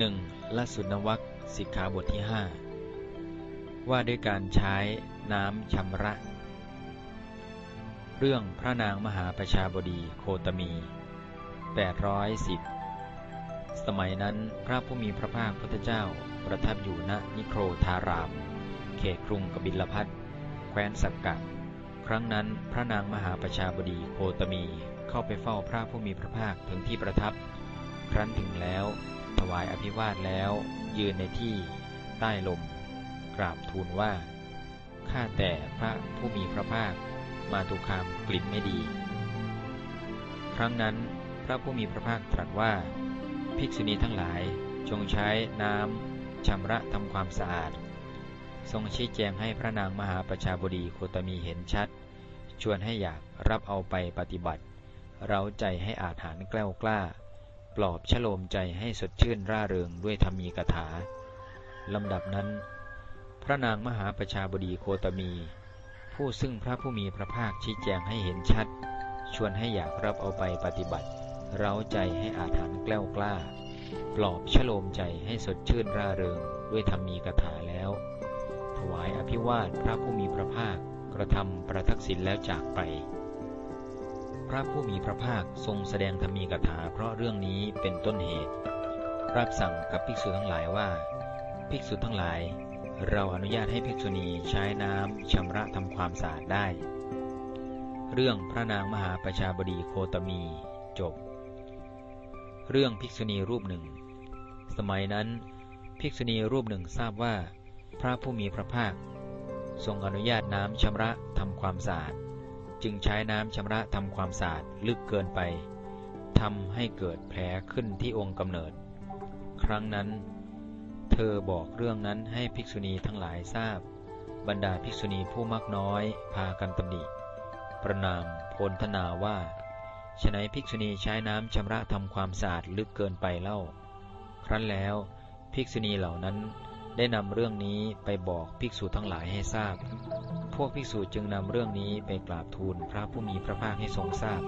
1. ละสุนวัคสิกขาบทที่ 5 ว่าด้วยการใช้น้ำชำระ เรื่องพระนางมหาประชาบดีโคตมี 810 สมัยนั้นพระผู้มีพระภาคพุทธเจ้าประทับอยู่ณนิโครธาราม เขตกรุงกบิลพัทแคว้นสักกะ ครั้งนั้นพระนางมหาประชาบดีโคตมีเข้าไปเฝ้าพระผู้มีพระภาคถึงที่ประทับ ครั้นถึงแล้ว ถวายอภิวาทแล้ว ยืนในที่ใต้ลม กราบทูลว่า ข้าแต่พระผู้มีพระภาค มาตุคามกลิ่นไม่ดี ครั้งนั้นพระผู้มีพระภาคตรัสว่า ภิกษุณีทั้งหลายจงใช้น้ำชำระทำความสะอาด ทรงชี้แจงให้พระนางมหาประชาบดีโคตมีเห็นชัด ชวนให้อยากรับเอาไปปฏิบัติ เราใจให้อาถานแกล้วกล้า ปลอบชโลมใจให้สดชื่นร่าเริงด้วยธรรมีกถาลำดับนั้น พระนางมหาประชาบดีโคตมี ผู้ซึ่งพระผู้มีพระภาคชี้แจงให้เห็นชัด ชวนให้อยากรับเอาไปปฏิบัติ เราใจให้อาถรรพ์แกล้วกล้า ปลอบชโลมใจให้สดชื่นร่าเริงด้วยธรรมีกถาแล้ว ถวายอภิวาทพระผู้มีพระภาคกระทำประทักษิณแล้วจากไป ระผู้มีพระภาคทรงแสดงธรรมีกถาเพราะเรื่องนี้เป็นต้นเหตุ รับสั่งกับภิกษุทั้งหลายว่า ภิกษุทั้งหลาย เราอนุญาตให้ภิกษุณีใช้น้ำชำระทำความสะอาดได้ เรื่องพระนางมหาประชาบดีโคตมี จบ เรื่องภิกษุณีรูปหนึ่ง สมัยนั้น ภิกษุณีรูปหนึ่งทราบว่า พระผู้มีพระภาค ทรงอนุญาตน้ำชำระทำความสะอาด จึงใช้น้ำชำระทำความสะอาดลึกเกินไปทำให้เกิดแผลขึ้นที่องค์กำเนิด ครั้งนั้น เธอบอกเรื่องนั้นให้ภิกษุณีทั้งหลายทราบ บรรดาภิกษุณีผู้มากน้อยพากันตำหนิ ประนามโพลธนาว่าฉนัยภิกษุณีใช้น้ำชำระทำความสะอาดลึกเกินไปเล่า ครั้นแล้วภิกษุณีเหล่านั้นได้นำเรื่องนี้ไปบอกภิกษุทั้งหลายให้ทราบ พวกภิกษุจึงนำเรื่องนี้ไปกราบทูลพระผู้มีพระภาคให้ทรงทราบ